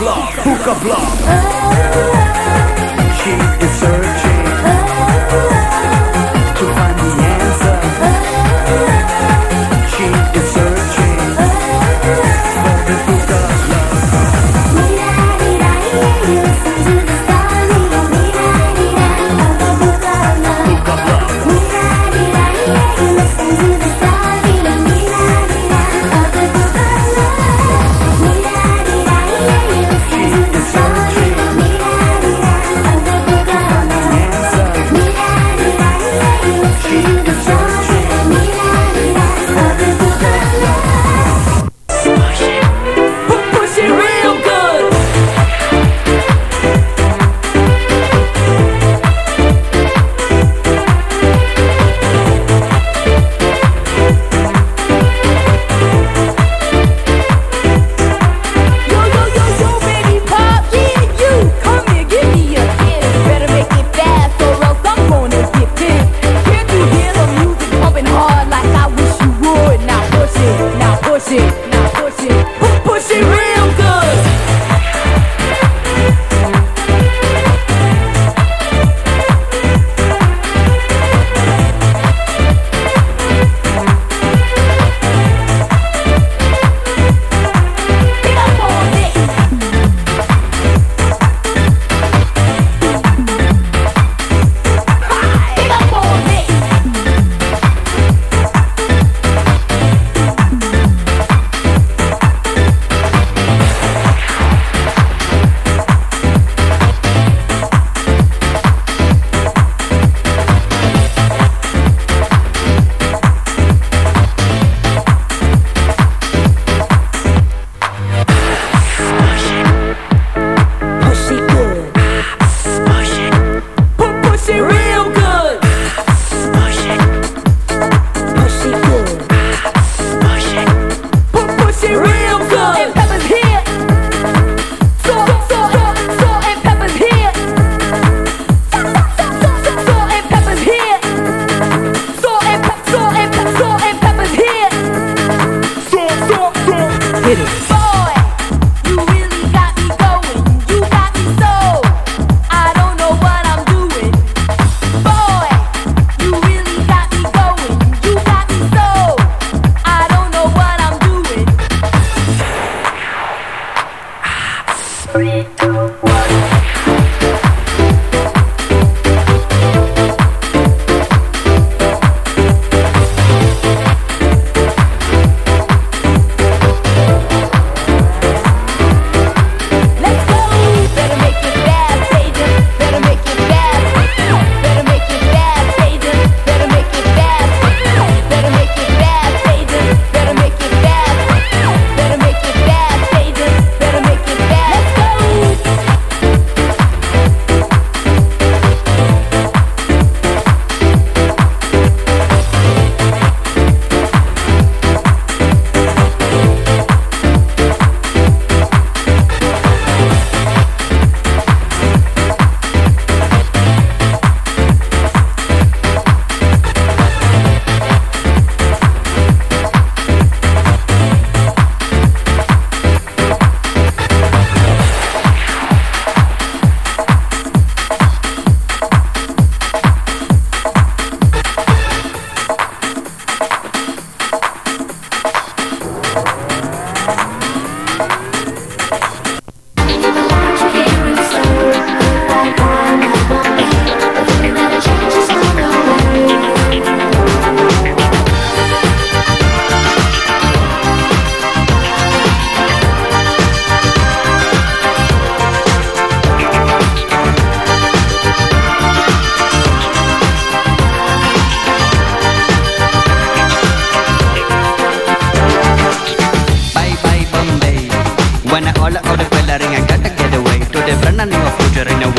Book of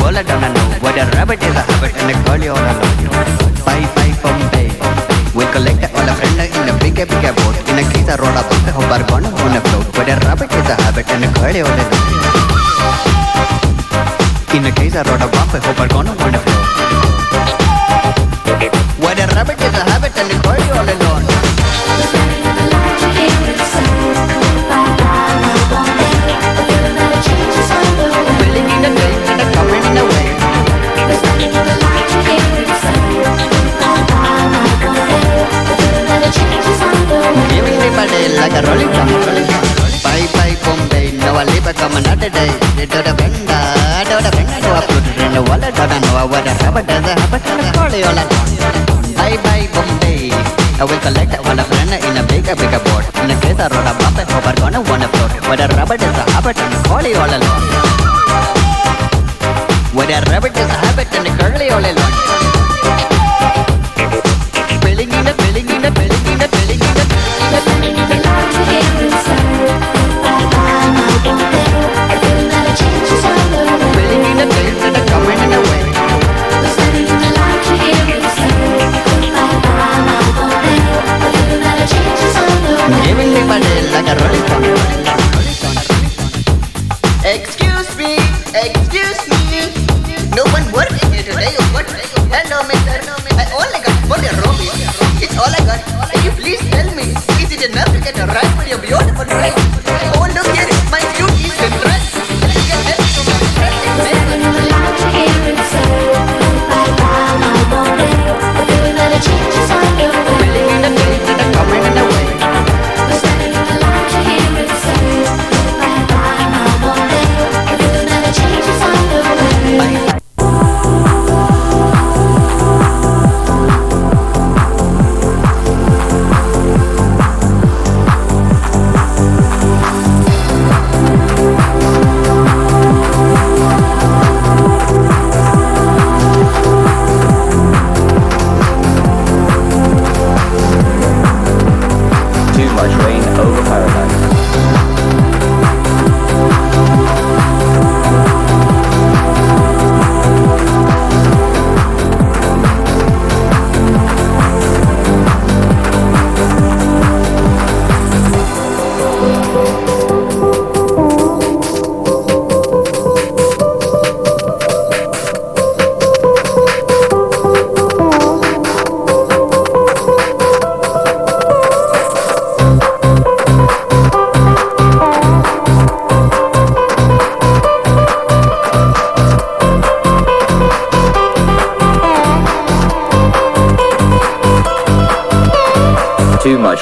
girl I don't know What a rabbit is. A habit and a girl you're a love Bye bye Bombay We collect all our friends in a big big boat. In a Giza road a boat Hope our gonna on a float. What a rabbit is a habit and a girl you're a love In a Giza road a boat Hope our gonna on a float. What a rabbit is a habit and a girl you're a love like a rolling drum. Bye bye Bombay, now I live come another day. They Do the benda, do the benda, do a put it in the wallet? Do the know I would have it as a habit and a party all along. Bye bye Bombay, I will collect all the friends in a bigger bigger board. In a case I roll a bump, I hope I'm gonna wanna float. But a rubber does a habit and a party all alone With a rubber does a habit and a curly all alone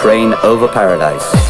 train over paradise.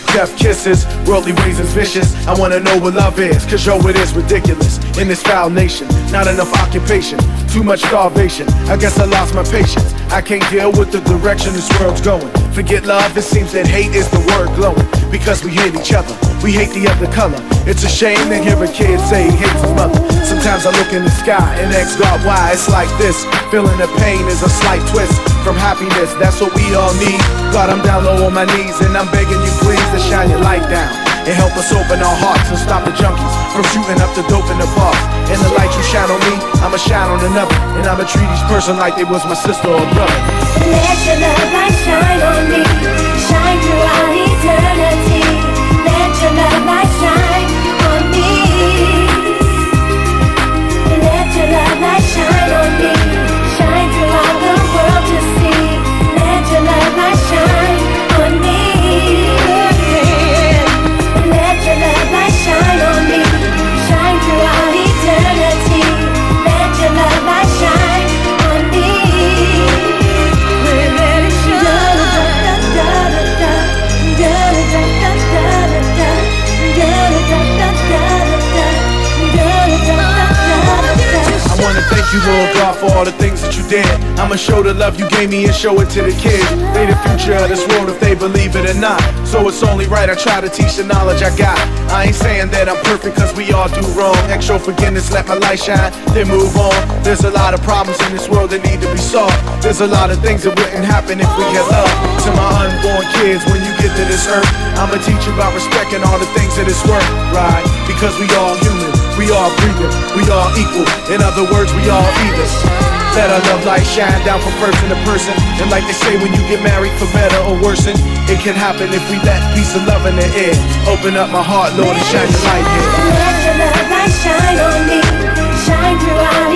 paradise. Worldly ways is vicious. I wanna know what love is, cause yo, it is ridiculous. In this foul nation, not enough occupation, too much starvation. I guess I lost my patience. I can't deal with the direction this world's going. Forget love, it seems that hate is the word glowing. Because we hate each other, we hate the other color. It's a shame to hear a kid say he hates his mother. Sometimes I look in the sky and ask God why it's like this. Feeling the pain is a slight twist from happiness, that's what we all need. God, I'm down low on my knees and I'm begging you please to shine your light down and help us open our hearts and stop the junkies from shooting up the dope in the park. And the light you shine on me, I'ma shine on another, and I'ma treat each person like they was my sister or brother. Let your love light shine on me, shine throughout eternity. Let your love light gave me and show it to the kids. They the future of this world if they believe it or not. So it's only right I try to teach the knowledge I got. I ain't saying that I'm perfect cause we all do wrong. Extra forgiveness, let my light shine, then move on. There's a lot of problems in this world that need to be solved. There's a lot of things that wouldn't happen if we had love. To my unborn kids, when you get to this earth, I'ma teach you about respecting all the things that it's worth, right? Because we all human. We all breathing, we all equal. In other words, we all even. Let our love light shine down from person to person. And like they say, when you get married for better or worse, it can happen if we let peace and love in the air. Open up my heart, Lord, and shine your light here. Let your love light shine on me, shine throughout eternity.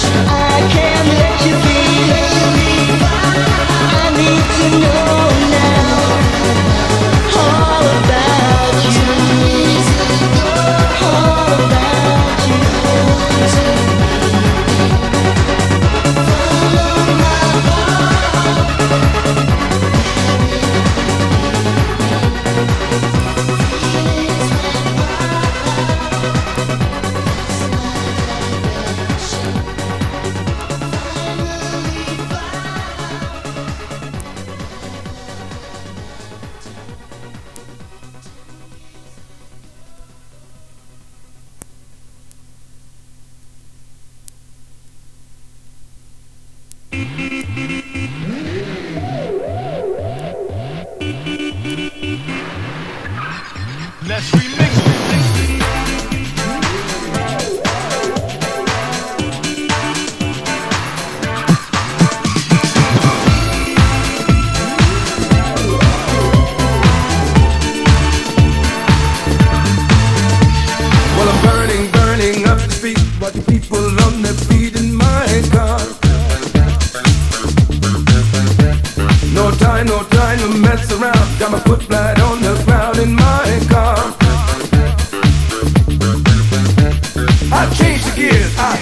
I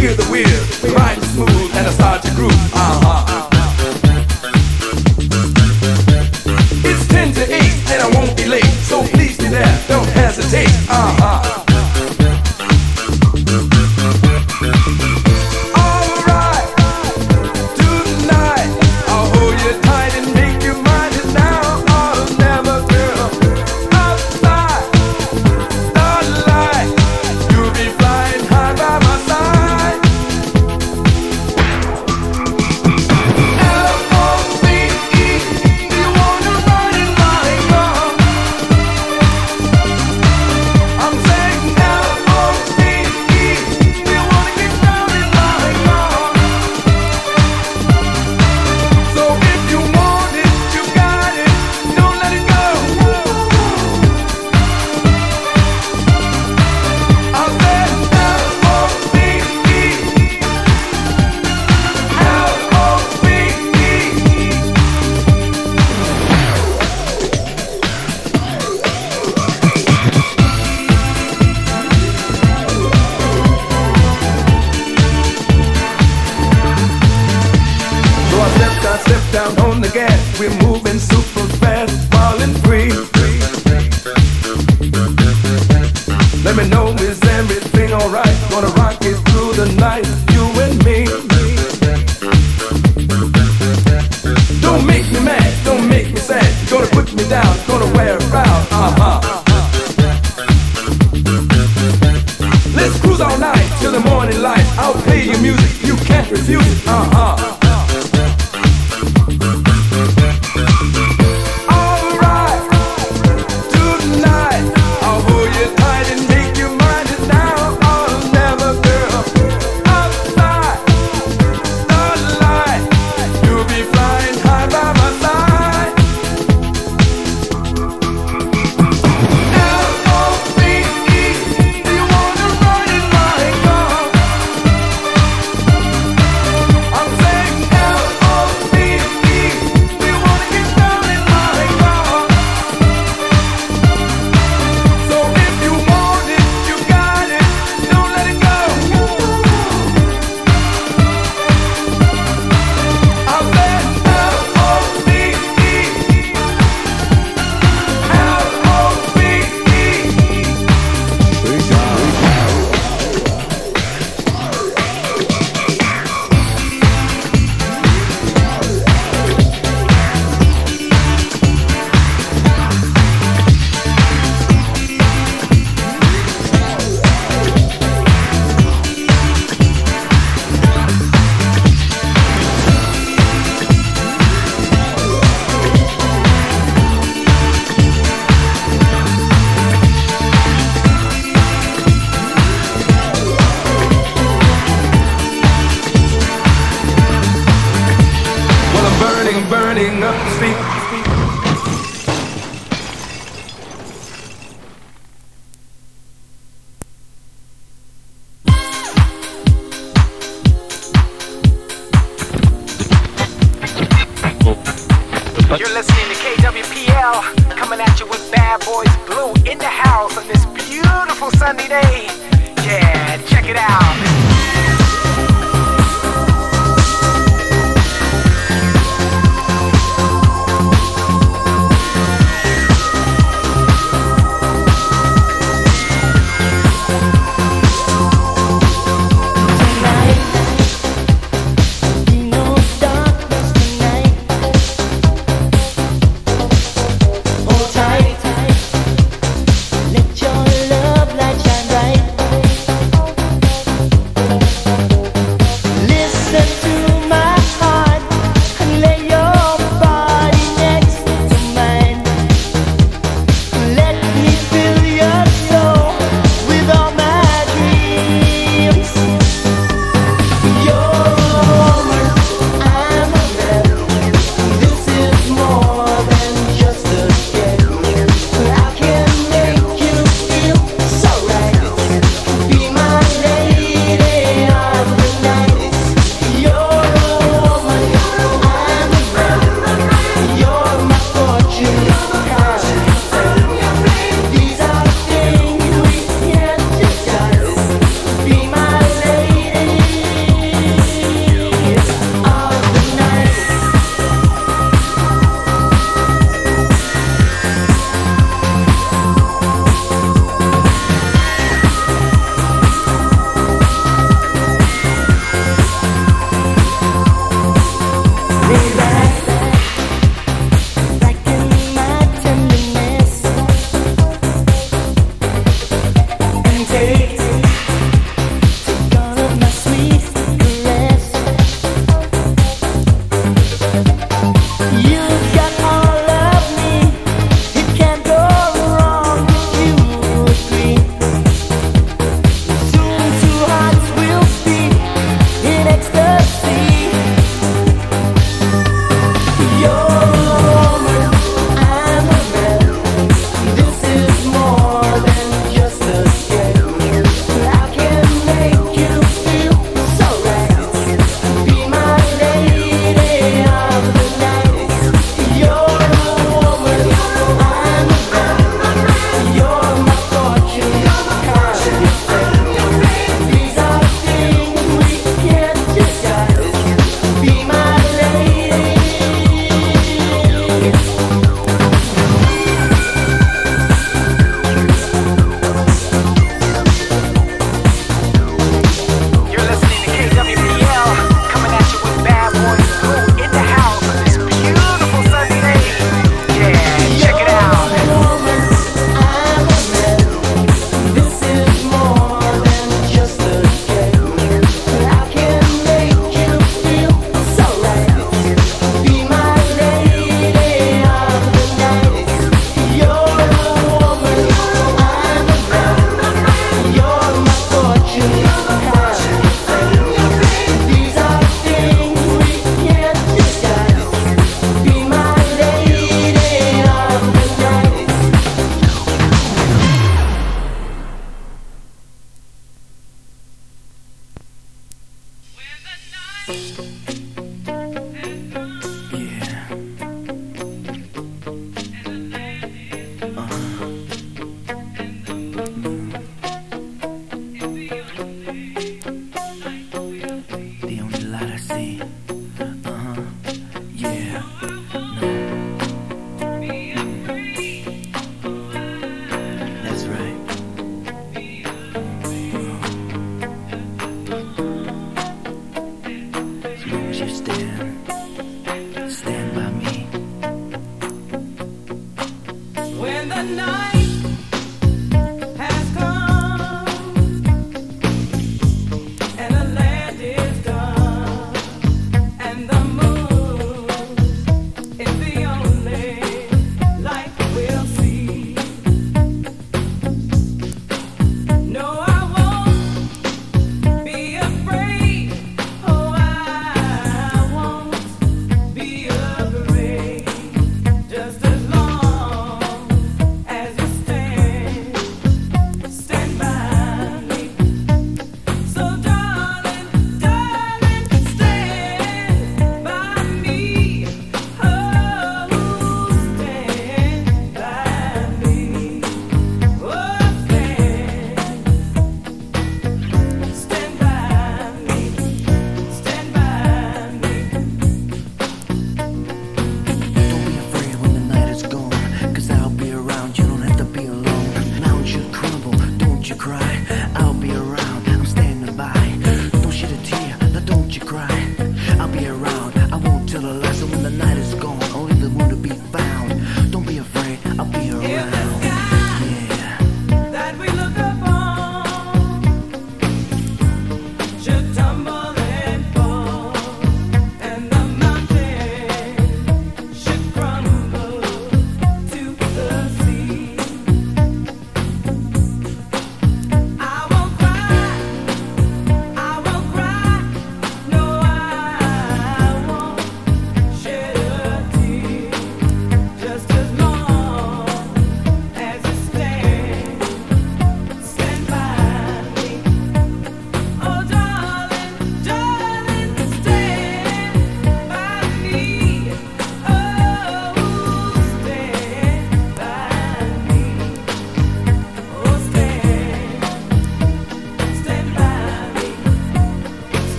hear the wind. Let me know, is everything alright? Gonna rock it through the night, you and me. Don't make me mad, don't make me sad. Gonna put me down, gonna wear out. Uh huh. Let's cruise all night till the morning light. I'll play your music, you can't refuse it. Uh huh.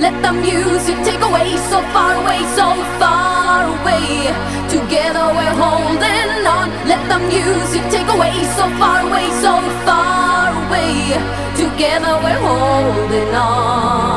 Let the music take away so far away, so far away. Together we're holding on. Let the music take away so far away, so far away. Together we're holding on.